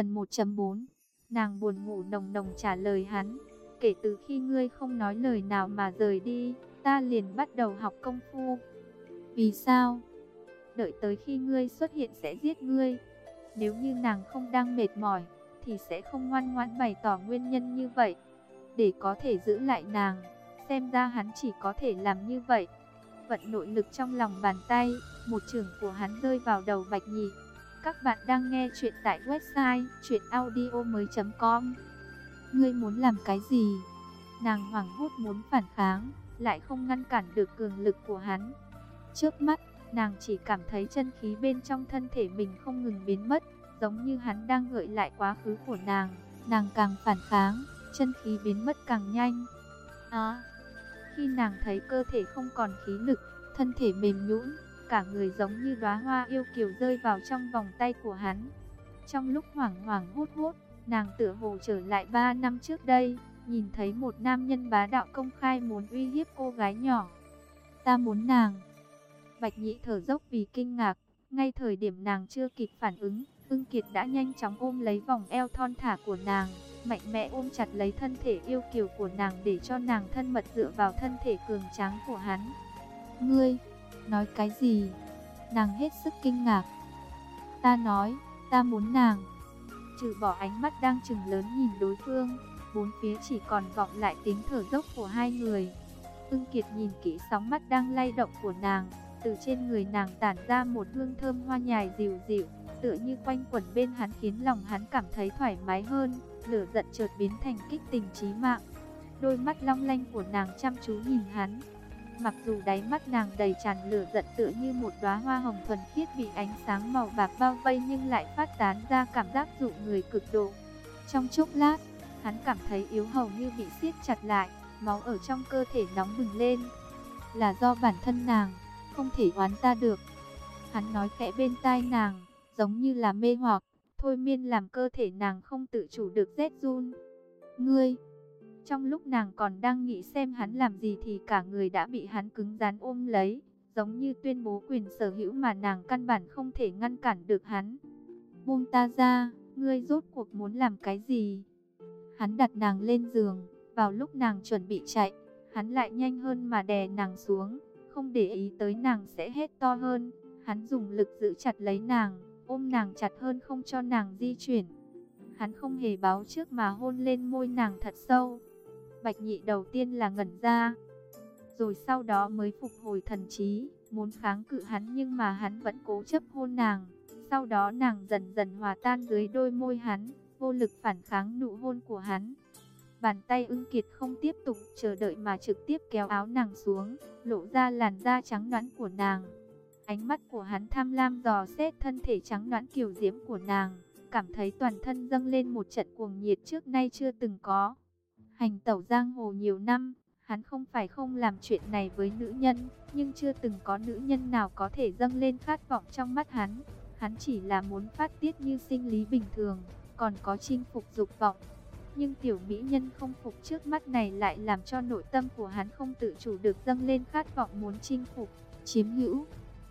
Phần 1.4 Nàng buồn ngủ nồng nồng trả lời hắn. Kể từ khi ngươi không nói lời nào mà rời đi, ta liền bắt đầu học công phu. Vì sao? Đợi tới khi ngươi xuất hiện sẽ giết ngươi. Nếu như nàng không đang mệt mỏi, thì sẽ không ngoan ngoãn bày tỏ nguyên nhân như vậy. Để có thể giữ lại nàng, xem ra hắn chỉ có thể làm như vậy. Vận nội lực trong lòng bàn tay, một trường của hắn rơi vào đầu Bạch Nhị. Các bạn đang nghe chuyện tại website chuyenaudio.com Ngươi muốn làm cái gì? Nàng hoảng hốt muốn phản kháng, lại không ngăn cản được cường lực của hắn. Trước mắt, nàng chỉ cảm thấy chân khí bên trong thân thể mình không ngừng biến mất, giống như hắn đang gợi lại quá khứ của nàng. Nàng càng phản kháng, chân khí biến mất càng nhanh. À, khi nàng thấy cơ thể không còn khí lực, thân thể mềm nhũn, cả người giống như đóa hoa yêu kiều rơi vào trong vòng tay của hắn. Trong lúc hoảng hoảng hốt hốt, nàng tựa hồ trở lại 3 năm trước đây, nhìn thấy một nam nhân bá đạo công khai muốn uy hiếp cô gái nhỏ. Ta muốn nàng. Bạch nhị thở dốc vì kinh ngạc, ngay thời điểm nàng chưa kịp phản ứng, ưng kiệt đã nhanh chóng ôm lấy vòng eo thon thả của nàng, mạnh mẽ ôm chặt lấy thân thể yêu kiều của nàng để cho nàng thân mật dựa vào thân thể cường tráng của hắn. Ngươi, nói cái gì? Nàng hết sức kinh ngạc. Ta nói, ta muốn nàng. Trừ bỏ ánh mắt đang trừng lớn nhìn đối phương, bốn phía chỉ còn vọng lại tiếng thở dốc của hai người. Ưng Kiệt nhìn kỹ sóng mắt đang lay động của nàng, từ trên người nàng tản ra một hương thơm hoa nhài dịu dịu, tựa như quanh quẩn bên hắn khiến lòng hắn cảm thấy thoải mái hơn, lửa giận chợt biến thành kích tình chí mạng. Đôi mắt long lanh của nàng chăm chú nhìn hắn, Mặc dù đáy mắt nàng đầy tràn lửa giận tựa như một đóa hoa hồng thuần khiết bị ánh sáng màu bạc bao vây nhưng lại phát tán ra cảm giác dụ người cực độ. Trong chốc lát, hắn cảm thấy yếu hầu như bị siết chặt lại, máu ở trong cơ thể nóng bừng lên. Là do bản thân nàng, không thể oán ta được. Hắn nói khẽ bên tai nàng, giống như là mê hoặc, thôi miên làm cơ thể nàng không tự chủ được rét run. Ngươi, trong lúc nàng còn đang nghĩ xem hắn làm gì thì cả người đã bị hắn cứng rắn ôm lấy, giống như tuyên bố quyền sở hữu mà nàng căn bản không thể ngăn cản được hắn. Buông ta ra, ngươi rốt cuộc muốn làm cái gì? Hắn đặt nàng lên giường, vào lúc nàng chuẩn bị chạy, hắn lại nhanh hơn mà đè nàng xuống, không để ý tới nàng sẽ hết to hơn. Hắn dùng lực giữ chặt lấy nàng, ôm nàng chặt hơn không cho nàng di chuyển. Hắn không hề báo trước mà hôn lên môi nàng thật sâu. Bạch nhị đầu tiên là ngẩn ra, rồi sau đó mới phục hồi thần trí, muốn kháng cự hắn nhưng mà hắn vẫn cố chấp hôn nàng. Sau đó nàng dần dần hòa tan dưới đôi môi hắn, vô lực phản kháng nụ hôn của hắn. Bàn tay ưng kiệt không tiếp tục chờ đợi mà trực tiếp kéo áo nàng xuống, lộ ra làn da trắng nõn của nàng. Ánh mắt của hắn tham lam dò xét thân thể trắng nõn kiều diễm của nàng, cảm thấy toàn thân dâng lên một trận cuồng nhiệt trước nay chưa từng có. Hành tẩu giang hồ nhiều năm, hắn không phải không làm chuyện này với nữ nhân, nhưng chưa từng có nữ nhân nào có thể dâng lên khát vọng trong mắt hắn. Hắn chỉ là muốn phát tiết như sinh lý bình thường, còn có chinh phục dục vọng. Nhưng tiểu mỹ nhân không phục trước mắt này lại làm cho nội tâm của hắn không tự chủ được dâng lên khát vọng muốn chinh phục, chiếm hữu.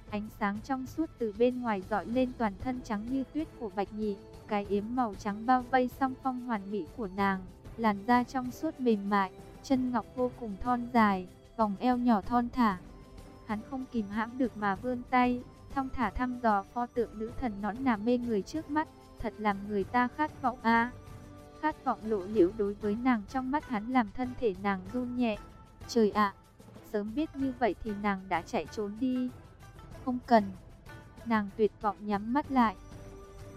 Ánh sáng trong suốt từ bên ngoài dọi lên toàn thân trắng như tuyết của Bạch Nhị, cái yếm màu trắng bao vây song phong hoàn mỹ của nàng làn da trong suốt mềm mại, chân ngọc vô cùng thon dài, vòng eo nhỏ thon thả. Hắn không kìm hãm được mà vươn tay, thong thả thăm dò pho tượng nữ thần nõn nà mê người trước mắt, thật làm người ta khát vọng a. Khát vọng lộ liễu đối với nàng trong mắt hắn làm thân thể nàng run nhẹ. Trời ạ, sớm biết như vậy thì nàng đã chạy trốn đi. Không cần. Nàng tuyệt vọng nhắm mắt lại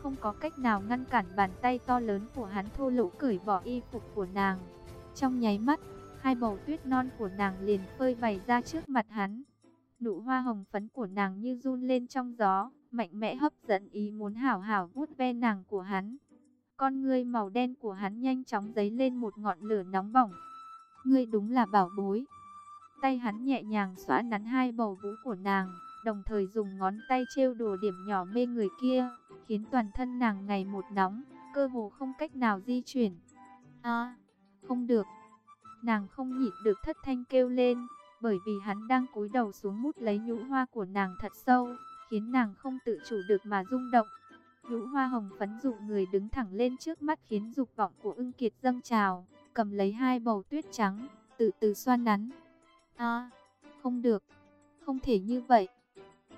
không có cách nào ngăn cản bàn tay to lớn của hắn thô lỗ cởi bỏ y phục của nàng. Trong nháy mắt, hai bầu tuyết non của nàng liền phơi bày ra trước mặt hắn. Nụ hoa hồng phấn của nàng như run lên trong gió, mạnh mẽ hấp dẫn ý muốn hảo hảo vuốt ve nàng của hắn. Con ngươi màu đen của hắn nhanh chóng dấy lên một ngọn lửa nóng bỏng. Ngươi đúng là bảo bối. Tay hắn nhẹ nhàng xóa nắn hai bầu vú của nàng, đồng thời dùng ngón tay trêu đùa điểm nhỏ mê người kia khiến toàn thân nàng ngày một nóng, cơ hồ không cách nào di chuyển. À, không được. Nàng không nhịn được thất thanh kêu lên, bởi vì hắn đang cúi đầu xuống mút lấy nhũ hoa của nàng thật sâu, khiến nàng không tự chủ được mà rung động. Nhũ hoa hồng phấn dụ người đứng thẳng lên trước mắt khiến dục vọng của ưng kiệt dâng trào, cầm lấy hai bầu tuyết trắng, từ từ xoan nắn. À, không được, không thể như vậy.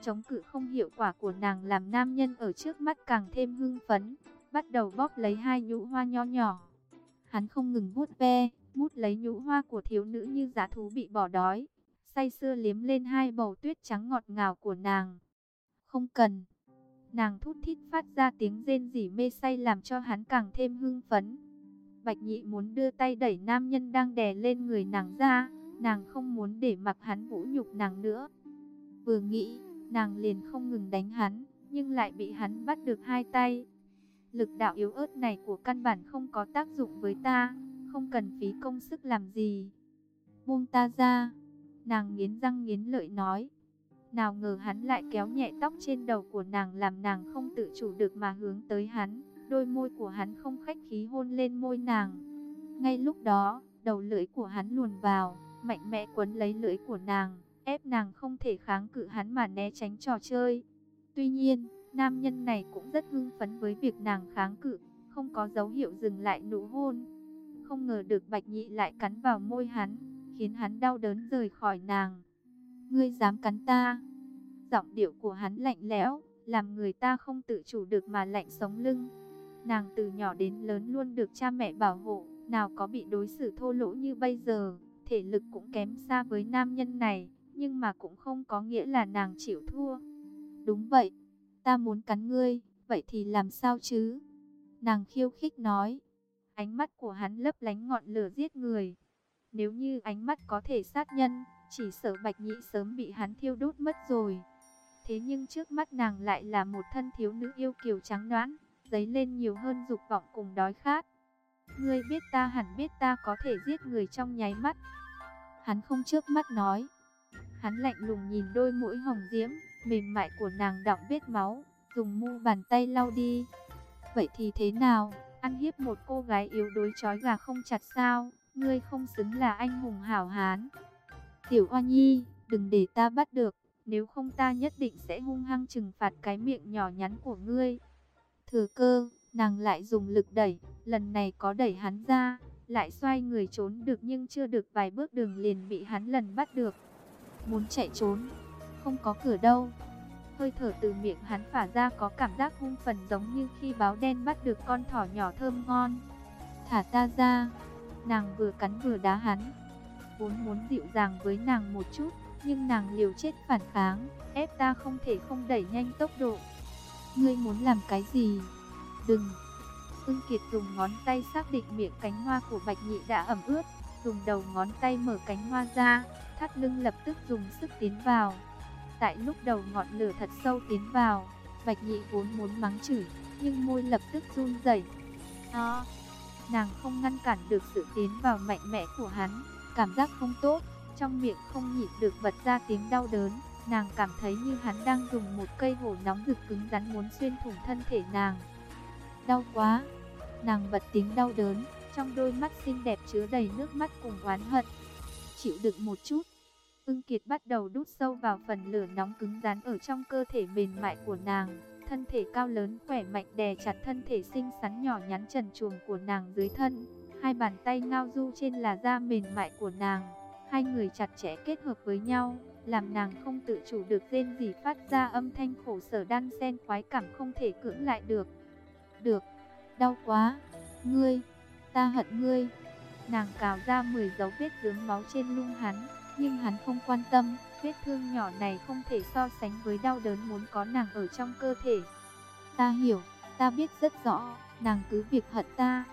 Chống cự không hiệu quả của nàng làm nam nhân ở trước mắt càng thêm hưng phấn, bắt đầu bóp lấy hai nhũ hoa nho nhỏ. Hắn không ngừng vuốt ve, mút lấy nhũ hoa của thiếu nữ như giá thú bị bỏ đói, say sưa liếm lên hai bầu tuyết trắng ngọt ngào của nàng. Không cần. Nàng thút thít phát ra tiếng rên rỉ mê say làm cho hắn càng thêm hưng phấn. Bạch nhị muốn đưa tay đẩy nam nhân đang đè lên người nàng ra, nàng không muốn để mặc hắn vũ nhục nàng nữa. Vừa nghĩ, nàng liền không ngừng đánh hắn, nhưng lại bị hắn bắt được hai tay. Lực đạo yếu ớt này của căn bản không có tác dụng với ta, không cần phí công sức làm gì. Buông ta ra, nàng nghiến răng nghiến lợi nói. Nào ngờ hắn lại kéo nhẹ tóc trên đầu của nàng làm nàng không tự chủ được mà hướng tới hắn. Đôi môi của hắn không khách khí hôn lên môi nàng. Ngay lúc đó, đầu lưỡi của hắn luồn vào, mạnh mẽ quấn lấy lưỡi của nàng, ép nàng không thể kháng cự hắn mà né tránh trò chơi. Tuy nhiên, nam nhân này cũng rất hưng phấn với việc nàng kháng cự, không có dấu hiệu dừng lại nụ hôn. Không ngờ được Bạch Nhị lại cắn vào môi hắn, khiến hắn đau đớn rời khỏi nàng. Ngươi dám cắn ta? Giọng điệu của hắn lạnh lẽo, làm người ta không tự chủ được mà lạnh sống lưng. Nàng từ nhỏ đến lớn luôn được cha mẹ bảo hộ, nào có bị đối xử thô lỗ như bây giờ, thể lực cũng kém xa với nam nhân này, nhưng mà cũng không có nghĩa là nàng chịu thua. Đúng vậy, ta muốn cắn ngươi, vậy thì làm sao chứ? Nàng khiêu khích nói, ánh mắt của hắn lấp lánh ngọn lửa giết người. Nếu như ánh mắt có thể sát nhân, chỉ sợ bạch nhị sớm bị hắn thiêu đốt mất rồi. Thế nhưng trước mắt nàng lại là một thân thiếu nữ yêu kiều trắng đoán, dấy lên nhiều hơn dục vọng cùng đói khát. Ngươi biết ta hẳn biết ta có thể giết người trong nháy mắt. Hắn không trước mắt nói. Hắn lạnh lùng nhìn đôi mũi hồng diễm, mềm mại của nàng đọng vết máu, dùng mu bàn tay lau đi. Vậy thì thế nào, ăn hiếp một cô gái yếu đuối chói gà không chặt sao, ngươi không xứng là anh hùng hảo hán. Tiểu Hoa Nhi, đừng để ta bắt được, nếu không ta nhất định sẽ hung hăng trừng phạt cái miệng nhỏ nhắn của ngươi. Thừa cơ, nàng lại dùng lực đẩy, lần này có đẩy hắn ra, lại xoay người trốn được nhưng chưa được vài bước đường liền bị hắn lần bắt được. Muốn chạy trốn, không có cửa đâu. Hơi thở từ miệng hắn phả ra có cảm giác hung phần giống như khi báo đen bắt được con thỏ nhỏ thơm ngon. Thả ta ra, nàng vừa cắn vừa đá hắn. Vốn muốn dịu dàng với nàng một chút, nhưng nàng liều chết phản kháng, ép ta không thể không đẩy nhanh tốc độ. Ngươi muốn làm cái gì? Đừng! Ưng Kiệt dùng ngón tay xác định miệng cánh hoa của Bạch Nhị đã ẩm ướt, dùng đầu ngón tay mở cánh hoa ra, thắt lưng lập tức dùng sức tiến vào. Tại lúc đầu ngọn lửa thật sâu tiến vào, Bạch Nhị vốn muốn mắng chửi, nhưng môi lập tức run rẩy. À, nàng không ngăn cản được sự tiến vào mạnh mẽ của hắn, cảm giác không tốt, trong miệng không nhịn được bật ra tiếng đau đớn. Nàng cảm thấy như hắn đang dùng một cây hổ nóng rực cứng rắn muốn xuyên thủng thân thể nàng. Đau quá! Nàng bật tiếng đau đớn, trong đôi mắt xinh đẹp chứa đầy nước mắt cùng oán hận. Chịu đựng một chút, ưng kiệt bắt đầu đút sâu vào phần lửa nóng cứng rắn ở trong cơ thể mềm mại của nàng. Thân thể cao lớn khỏe mạnh đè chặt thân thể xinh xắn nhỏ nhắn trần truồng của nàng dưới thân. Hai bàn tay ngao du trên là da mềm mại của nàng. Hai người chặt chẽ kết hợp với nhau, làm nàng không tự chủ được rên gì phát ra âm thanh khổ sở đan xen khoái cảm không thể cưỡng lại được. Được, đau quá, ngươi, ta hận ngươi. Nàng cào ra 10 dấu vết dướng máu trên lưng hắn, nhưng hắn không quan tâm, vết thương nhỏ này không thể so sánh với đau đớn muốn có nàng ở trong cơ thể. Ta hiểu, ta biết rất rõ, nàng cứ việc hận ta.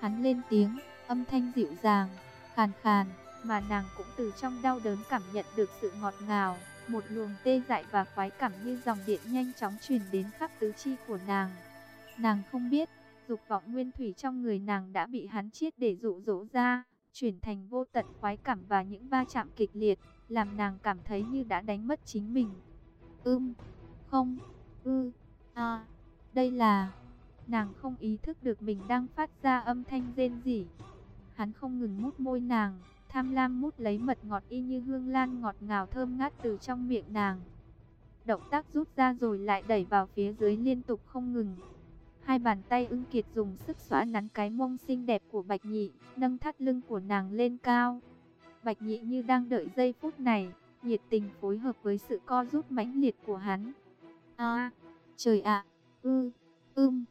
Hắn lên tiếng, âm thanh dịu dàng, khàn khàn, mà nàng cũng từ trong đau đớn cảm nhận được sự ngọt ngào, một luồng tê dại và khoái cảm như dòng điện nhanh chóng truyền đến khắp tứ chi của nàng. Nàng không biết, dục vọng nguyên thủy trong người nàng đã bị hắn chiết để dụ dỗ ra, chuyển thành vô tận khoái cảm và những va chạm kịch liệt, làm nàng cảm thấy như đã đánh mất chính mình. Ưm, không, ư, à, đây là... Nàng không ý thức được mình đang phát ra âm thanh rên rỉ. Hắn không ngừng mút môi nàng, tham lam mút lấy mật ngọt y như hương lan ngọt ngào thơm ngát từ trong miệng nàng. động tác rút ra rồi lại đẩy vào phía dưới liên tục không ngừng. Hai bàn tay ưng kiệt dùng sức xóa nắn cái mông xinh đẹp của Bạch Nhị, nâng thắt lưng của nàng lên cao. Bạch Nhị như đang đợi giây phút này, nhiệt tình phối hợp với sự co rút mãnh liệt của hắn. A, trời ạ, ư, ưm.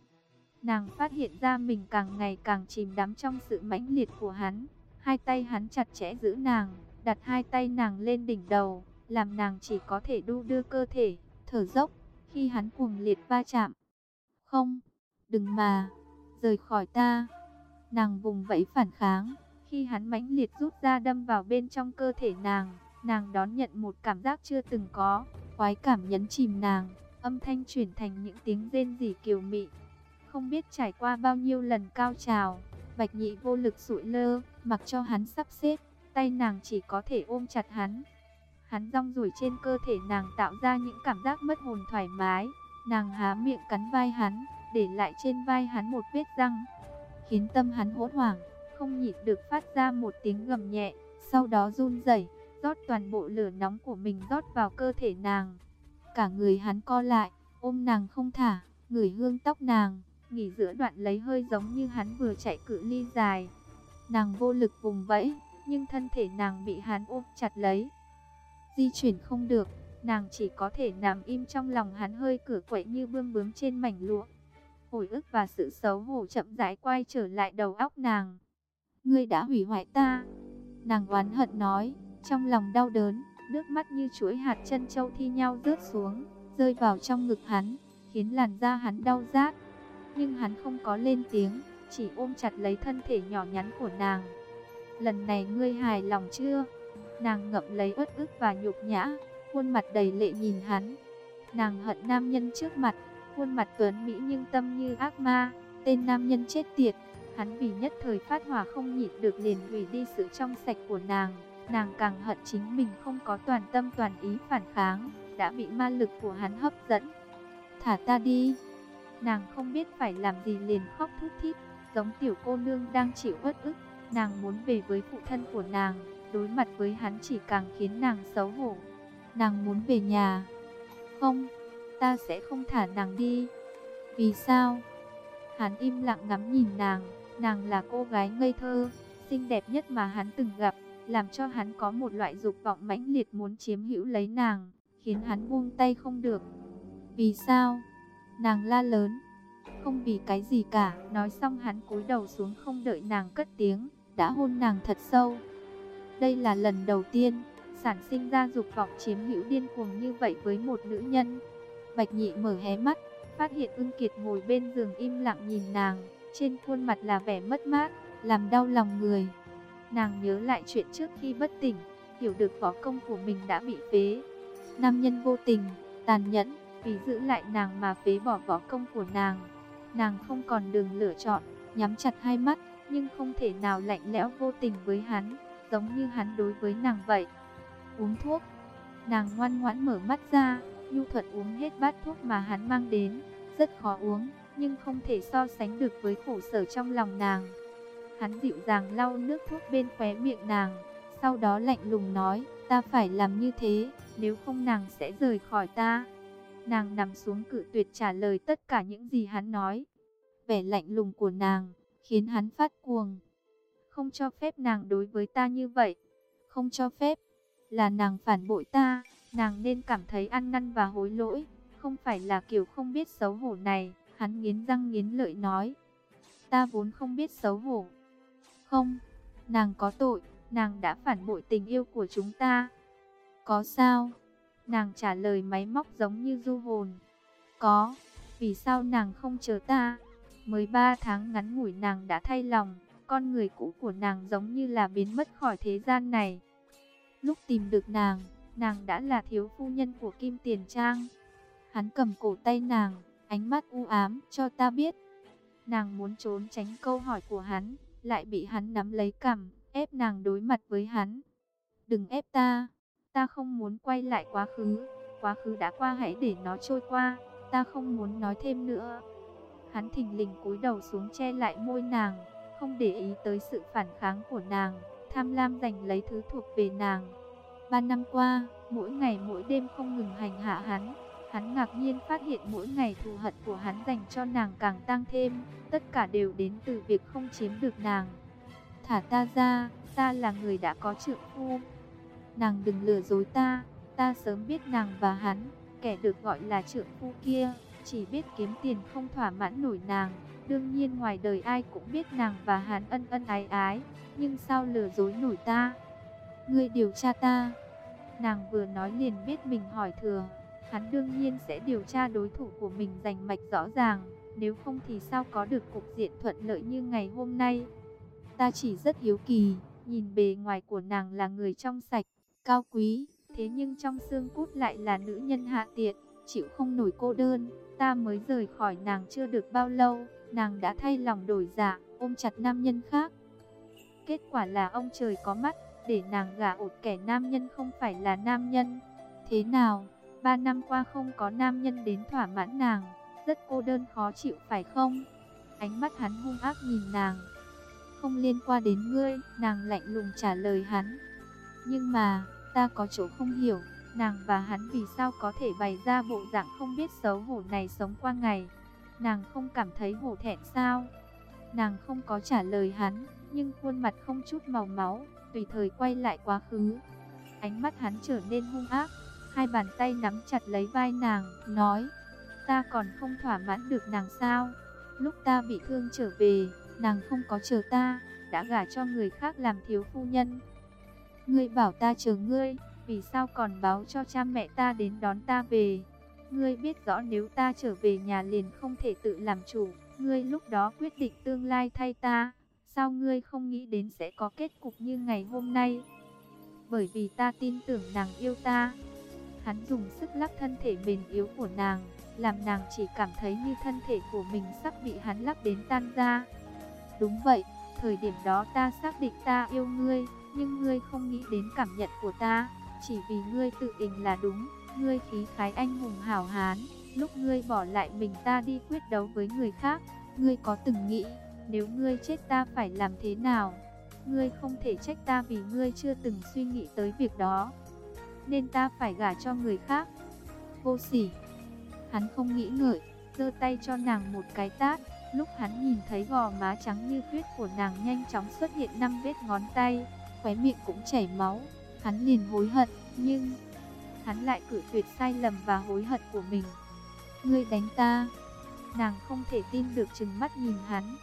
Nàng phát hiện ra mình càng ngày càng chìm đắm trong sự mãnh liệt của hắn. Hai tay hắn chặt chẽ giữ nàng, đặt hai tay nàng lên đỉnh đầu, làm nàng chỉ có thể đu đưa cơ thể, thở dốc, khi hắn cuồng liệt va chạm. Không, đừng mà, rời khỏi ta. Nàng vùng vẫy phản kháng, khi hắn mãnh liệt rút ra đâm vào bên trong cơ thể nàng, nàng đón nhận một cảm giác chưa từng có, khoái cảm nhấn chìm nàng, âm thanh chuyển thành những tiếng rên rỉ kiều mị. Không biết trải qua bao nhiêu lần cao trào, Bạch Nhị vô lực sụi lơ, mặc cho hắn sắp xếp, tay nàng chỉ có thể ôm chặt hắn. Hắn rong ruổi trên cơ thể nàng tạo ra những cảm giác mất hồn thoải mái, nàng há miệng cắn vai hắn, để lại trên vai hắn một vết răng, khiến tâm hắn hốt hoảng, không nhịn được phát ra một tiếng gầm nhẹ, sau đó run rẩy, rót toàn bộ lửa nóng của mình rót vào cơ thể nàng. Cả người hắn co lại, ôm nàng không thả, ngửi hương tóc nàng, nghỉ giữa đoạn lấy hơi giống như hắn vừa chạy cự ly dài. Nàng vô lực vùng vẫy, nhưng thân thể nàng bị hắn ôm chặt lấy. Di chuyển không được, nàng chỉ có thể nằm im trong lòng hắn hơi cửa quậy như bươm bướm trên mảnh lụa. Hồi ức và sự xấu hổ chậm rãi quay trở lại đầu óc nàng. Ngươi đã hủy hoại ta. Nàng oán hận nói, trong lòng đau đớn, nước mắt như chuỗi hạt chân châu thi nhau rớt xuống, rơi vào trong ngực hắn, khiến làn da hắn đau rát. Nhưng hắn không có lên tiếng, chỉ ôm chặt lấy thân thể nhỏ nhắn của nàng. Lần này ngươi hài lòng chưa? Nàng ngậm lấy uất ức và nhục nhã, khuôn mặt đầy lệ nhìn hắn. Nàng hận nam nhân trước mặt, khuôn mặt tuấn mỹ nhưng tâm như ác ma, tên nam nhân chết tiệt. Hắn vì nhất thời phát hỏa không nhịn được liền hủy đi sự trong sạch của nàng. Nàng càng hận chính mình không có toàn tâm toàn ý phản kháng, đã bị ma lực của hắn hấp dẫn. Thả ta đi. Nàng không biết phải làm gì liền khóc thút thít, giống tiểu cô nương đang chịu uất ức. Nàng muốn về với phụ thân của nàng, đối mặt với hắn chỉ càng khiến nàng xấu hổ. Nàng muốn về nhà. Không, ta sẽ không thả nàng đi. Vì sao? Hắn im lặng ngắm nhìn nàng, nàng là cô gái ngây thơ, xinh đẹp nhất mà hắn từng gặp, làm cho hắn có một loại dục vọng mãnh liệt muốn chiếm hữu lấy nàng, khiến hắn buông tay không được. Vì sao? Nàng la lớn. Không vì cái gì cả, nói xong hắn cúi đầu xuống không đợi nàng cất tiếng, đã hôn nàng thật sâu. Đây là lần đầu tiên, sản sinh ra dục vọng chiếm hữu điên cuồng như vậy với một nữ nhân. Bạch nhị mở hé mắt, phát hiện ưng kiệt ngồi bên giường im lặng nhìn nàng, trên khuôn mặt là vẻ mất mát, làm đau lòng người. Nàng nhớ lại chuyện trước khi bất tỉnh, hiểu được võ công của mình đã bị phế. Nam nhân vô tình, tàn nhẫn, vì giữ lại nàng mà phế bỏ võ công của nàng. Nàng không còn đường lựa chọn, nhắm chặt hai mắt, nhưng không thể nào lạnh lẽo vô tình với hắn, giống như hắn đối với nàng vậy. Uống thuốc, nàng ngoan ngoãn mở mắt ra, nhu thuận uống hết bát thuốc mà hắn mang đến, rất khó uống, nhưng không thể so sánh được với khổ sở trong lòng nàng. Hắn dịu dàng lau nước thuốc bên khóe miệng nàng, sau đó lạnh lùng nói, ta phải làm như thế, nếu không nàng sẽ rời khỏi ta. Nàng nằm xuống cự tuyệt trả lời tất cả những gì hắn nói. Vẻ lạnh lùng của nàng, khiến hắn phát cuồng. Không cho phép nàng đối với ta như vậy. Không cho phép, là nàng phản bội ta, nàng nên cảm thấy ăn năn và hối lỗi. Không phải là kiểu không biết xấu hổ này, hắn nghiến răng nghiến lợi nói. Ta vốn không biết xấu hổ, không, nàng có tội, nàng đã phản bội tình yêu của chúng ta. Có sao? Nàng trả lời máy móc giống như du hồn. Có, vì sao nàng không chờ ta? Mới ba tháng ngắn ngủi nàng đã thay lòng, con người cũ của nàng giống như là biến mất khỏi thế gian này. Lúc tìm được nàng, nàng đã là thiếu phu nhân của Kim Tiền Trang. Hắn cầm cổ tay nàng, ánh mắt u ám cho ta biết. Nàng muốn trốn tránh câu hỏi của hắn, lại bị hắn nắm lấy cằm, ép nàng đối mặt với hắn. Đừng ép ta, ta không muốn quay lại quá khứ, quá khứ đã qua hãy để nó trôi qua, ta không muốn nói thêm nữa. Hắn thình lình cúi đầu xuống che lại môi nàng, không để ý tới sự phản kháng của nàng, tham lam giành lấy thứ thuộc về nàng. Ba năm qua, mỗi ngày mỗi đêm không ngừng hành hạ hắn, Hắn ngạc nhiên phát hiện mỗi ngày thù hận của hắn dành cho nàng càng tăng thêm, tất cả đều đến từ việc không chiếm được nàng. Thả ta ra, ta là người đã có trượng phu. Nàng đừng lừa dối ta, ta sớm biết nàng và hắn, kẻ được gọi là trượng phu kia, chỉ biết kiếm tiền không thỏa mãn nổi nàng. Đương nhiên ngoài đời ai cũng biết nàng và hắn ân ân ái ái, nhưng sao lừa dối nổi ta? Ngươi điều tra ta. Nàng vừa nói liền biết mình hỏi thừa, hắn đương nhiên sẽ điều tra đối thủ của mình rành mạch rõ ràng, nếu không thì sao có được cục diện thuận lợi như ngày hôm nay. Ta chỉ rất hiếu kỳ, nhìn bề ngoài của nàng là người trong sạch, cao quý, thế nhưng trong xương cốt lại là nữ nhân hạ tiện, chịu không nổi cô đơn. Ta mới rời khỏi nàng chưa được bao lâu, nàng đã thay lòng đổi dạ, ôm chặt nam nhân khác. Kết quả là ông trời có mắt, để nàng gả ột kẻ nam nhân không phải là nam nhân. Thế nào, ba năm qua không có nam nhân đến thỏa mãn nàng, rất cô đơn khó chịu phải không? Ánh mắt hắn hung ác nhìn nàng. Không liên quan đến ngươi, nàng lạnh lùng trả lời hắn. Nhưng mà, ta có chỗ không hiểu, nàng và hắn vì sao có thể bày ra bộ dạng không biết xấu hổ này sống qua ngày. Nàng không cảm thấy hổ thẹn sao? Nàng không có trả lời hắn, nhưng khuôn mặt không chút màu máu, tùy thời quay lại quá khứ. Ánh mắt hắn trở nên hung ác, hai bàn tay nắm chặt lấy vai nàng, nói, ta còn không thỏa mãn được nàng sao? Lúc ta bị thương trở về, nàng không có chờ ta, đã gả cho người khác làm thiếu phu nhân. Ngươi bảo ta chờ ngươi, vì sao còn báo cho cha mẹ ta đến đón ta về? Ngươi biết rõ nếu ta trở về nhà liền không thể tự làm chủ, ngươi lúc đó quyết định tương lai thay ta, sao ngươi không nghĩ đến sẽ có kết cục như ngày hôm nay? Bởi vì ta tin tưởng nàng yêu ta. Hắn dùng sức lắc thân thể mềm yếu của nàng, làm nàng chỉ cảm thấy như thân thể của mình sắp bị hắn lắc đến tan ra. Đúng vậy, thời điểm đó ta xác định ta yêu ngươi, nhưng ngươi không nghĩ đến cảm nhận của ta, chỉ vì ngươi tự tình là đúng, ngươi khí khái anh hùng hảo hán, lúc ngươi bỏ lại mình ta đi quyết đấu với người khác, ngươi có từng nghĩ, nếu ngươi chết ta phải làm thế nào? Ngươi không thể trách ta vì ngươi chưa từng suy nghĩ tới việc đó, nên ta phải gả cho người khác. Vô sỉ. Hắn không nghĩ ngợi, giơ tay cho nàng một cái tát, lúc hắn nhìn thấy gò má trắng như tuyết của nàng nhanh chóng xuất hiện năm vết ngón tay, khóe miệng cũng chảy máu, hắn liền hối hận, nhưng hắn lại cử tuyệt sai lầm và hối hận của mình. Ngươi đánh ta. Nàng không thể tin được chừng mắt nhìn hắn.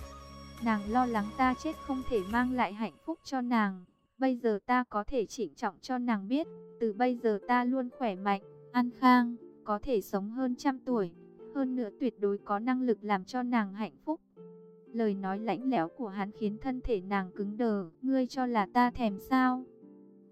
Nàng lo lắng ta chết không thể mang lại hạnh phúc cho nàng. Bây giờ ta có thể chỉnh trọng cho nàng biết, từ bây giờ ta luôn khỏe mạnh, an khang, có thể sống hơn trăm tuổi. Hơn nữa tuyệt đối có năng lực làm cho nàng hạnh phúc. Lời nói lãnh lẽo của hắn khiến thân thể nàng cứng đờ. Ngươi cho là ta thèm sao?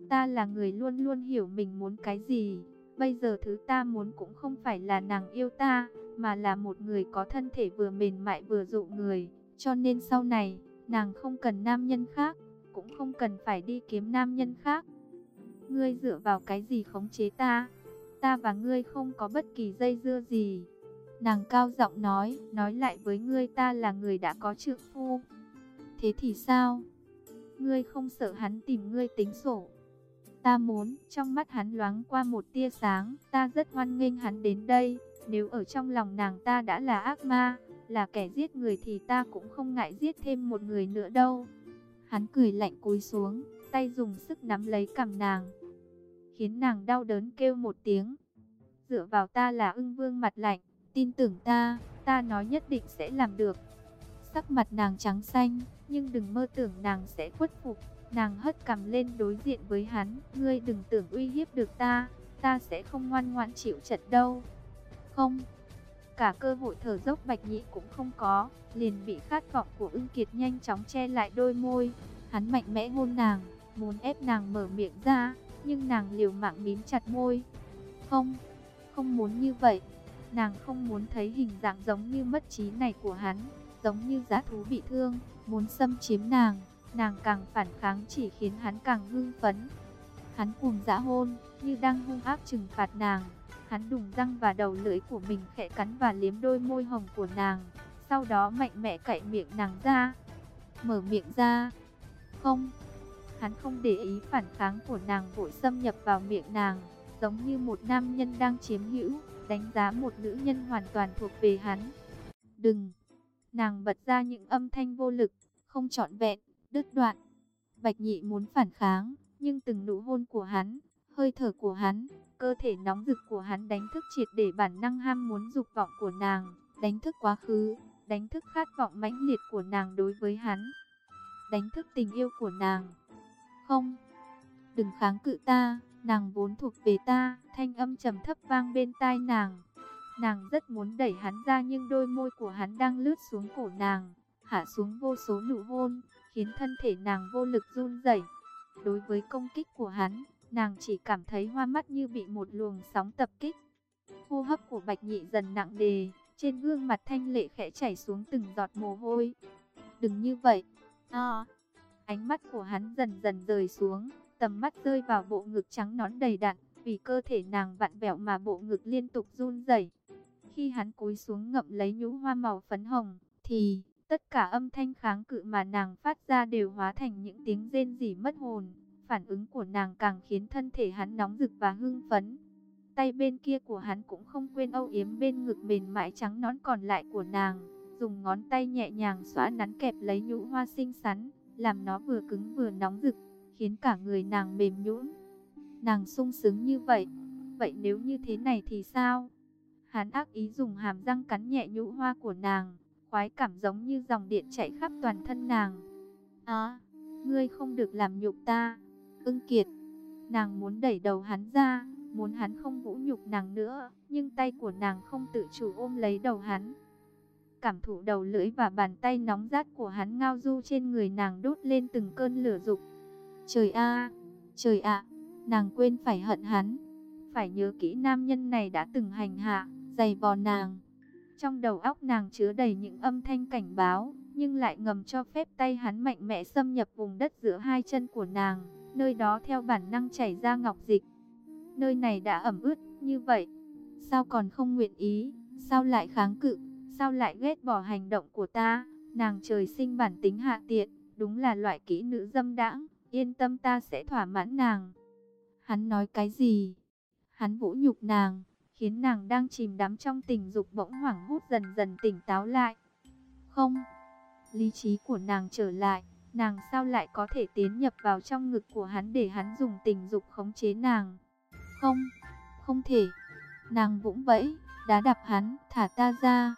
Ta là người luôn luôn hiểu mình muốn cái gì. Bây giờ thứ ta muốn cũng không phải là nàng yêu ta, mà là một người có thân thể vừa mềm mại vừa dụ người. Cho nên sau này, nàng không cần nam nhân khác, cũng không cần phải đi kiếm nam nhân khác. Ngươi dựa vào cái gì khống chế ta? Ta và ngươi không có bất kỳ dây dưa gì. Nàng cao giọng nói, nói lại với ngươi ta là người đã có trượng phu. Thế thì sao? Ngươi không sợ hắn tìm ngươi tính sổ. Ta muốn, trong mắt hắn loáng qua một tia sáng, ta rất hoan nghênh hắn đến đây. Nếu ở trong lòng nàng ta đã là ác ma, là kẻ giết người thì ta cũng không ngại giết thêm một người nữa đâu. Hắn cười lạnh cúi xuống, tay dùng sức nắm lấy cằm nàng, khiến nàng đau đớn kêu một tiếng. Dựa vào ta là ưng vương mặt lạnh, tin tưởng ta, ta nói nhất định sẽ làm được. Sắc mặt nàng trắng xanh, nhưng đừng mơ tưởng nàng sẽ khuất phục. Nàng hất cằm lên đối diện với hắn, ngươi đừng tưởng uy hiếp được ta, ta sẽ không ngoan ngoãn chịu trận đâu. Không, cả cơ hội thở dốc bạch nhị cũng không có, liền bị khát vọng của ưng kiệt nhanh chóng che lại đôi môi. Hắn mạnh mẽ hôn nàng, muốn ép nàng mở miệng ra, nhưng nàng liều mạng mím chặt môi. Không, không muốn như vậy. Nàng không muốn thấy hình dạng giống như mất trí này của hắn, giống như giá thú bị thương, muốn xâm chiếm nàng. Nàng càng phản kháng chỉ khiến hắn càng hưng phấn. Hắn cùng dã hôn, như đang hung ác trừng phạt nàng. Hắn đùng răng và đầu lưỡi của mình khẽ cắn và liếm đôi môi hồng của nàng. Sau đó mạnh mẽ cạy miệng nàng ra. Mở miệng ra. Không. Hắn không để ý phản kháng của nàng vội xâm nhập vào miệng nàng. Giống như một nam nhân đang chiếm hữu. đánh giá một nữ nhân hoàn toàn thuộc về hắn. Đừng! Nàng bật ra những âm thanh vô lực, không trọn vẹn, đứt đoạn. Bạch nhị muốn phản kháng, nhưng từng nụ hôn của hắn, hơi thở của hắn, cơ thể nóng rực của hắn đánh thức triệt để bản năng ham muốn dục vọng của nàng, đánh thức quá khứ, đánh thức khát vọng mãnh liệt của nàng đối với hắn, đánh thức tình yêu của nàng. Không, đừng kháng cự ta, nàng vốn thuộc về ta, thanh âm trầm thấp vang bên tai nàng. Nàng rất muốn đẩy hắn ra nhưng đôi môi của hắn đang lướt xuống cổ nàng, hạ xuống vô số nụ hôn, khiến thân thể nàng vô lực run rẩy. Đối với công kích của hắn, nàng chỉ cảm thấy hoa mắt như bị một luồng sóng tập kích. Hô hấp của Bạch Nhị dần nặng đề, trên gương mặt thanh lệ khẽ chảy xuống từng giọt mồ hôi. Đừng như vậy. À. Ánh mắt của hắn dần dần rời xuống, tầm mắt rơi vào bộ ngực trắng nón đầy đặn, vì cơ thể nàng vặn vẹo mà bộ ngực liên tục run rẩy. Khi hắn cúi xuống ngậm lấy nhũ hoa màu phấn hồng, thì tất cả âm thanh kháng cự mà nàng phát ra đều hóa thành những tiếng rên rỉ mất hồn. Phản ứng của nàng càng khiến thân thể hắn nóng rực và hưng phấn. Tay bên kia của hắn cũng không quên âu yếm bên ngực mềm mại trắng nón còn lại của nàng, dùng ngón tay nhẹ nhàng xóa nắn kẹp lấy nhũ hoa xinh xắn, làm nó vừa cứng vừa nóng rực, khiến cả người nàng mềm nhũn. Nàng sung sướng như vậy, vậy nếu như thế này thì sao? Hắn ác ý dùng hàm răng cắn nhẹ nhũ hoa của nàng, khoái cảm giống như dòng điện chạy khắp toàn thân nàng. À, ngươi không được làm nhục ta, ưng kiệt. Nàng muốn đẩy đầu hắn ra, muốn hắn không vũ nhục nàng nữa, nhưng tay của nàng không tự chủ ôm lấy đầu hắn. Cảm thụ đầu lưỡi và bàn tay nóng rát của hắn ngao du trên người nàng đốt lên từng cơn lửa dục. Trời a, trời ạ, nàng quên phải hận hắn, phải nhớ kỹ nam nhân này đã từng hành hạ, dày vò nàng. Trong đầu óc nàng chứa đầy những âm thanh cảnh báo, nhưng lại ngầm cho phép tay hắn mạnh mẽ xâm nhập vùng đất giữa hai chân của nàng, nơi đó theo bản năng chảy ra ngọc dịch. Nơi này đã ẩm ướt như vậy, sao còn không nguyện ý, sao lại kháng cự, sao lại ghét bỏ hành động của ta, nàng trời sinh bản tính hạ tiện, đúng là loại kỹ nữ dâm đãng, yên tâm ta sẽ thỏa mãn nàng. Hắn nói cái gì? Hắn vũ nhục nàng, khiến nàng đang chìm đắm trong tình dục bỗng hoảng hốt dần dần tỉnh táo lại. Không, lý trí của nàng trở lại, nàng sao lại có thể tiến nhập vào trong ngực của hắn để hắn dùng tình dục khống chế nàng. Không, không thể. Nàng vũng vẫy, đá đạp hắn, thả ta ra.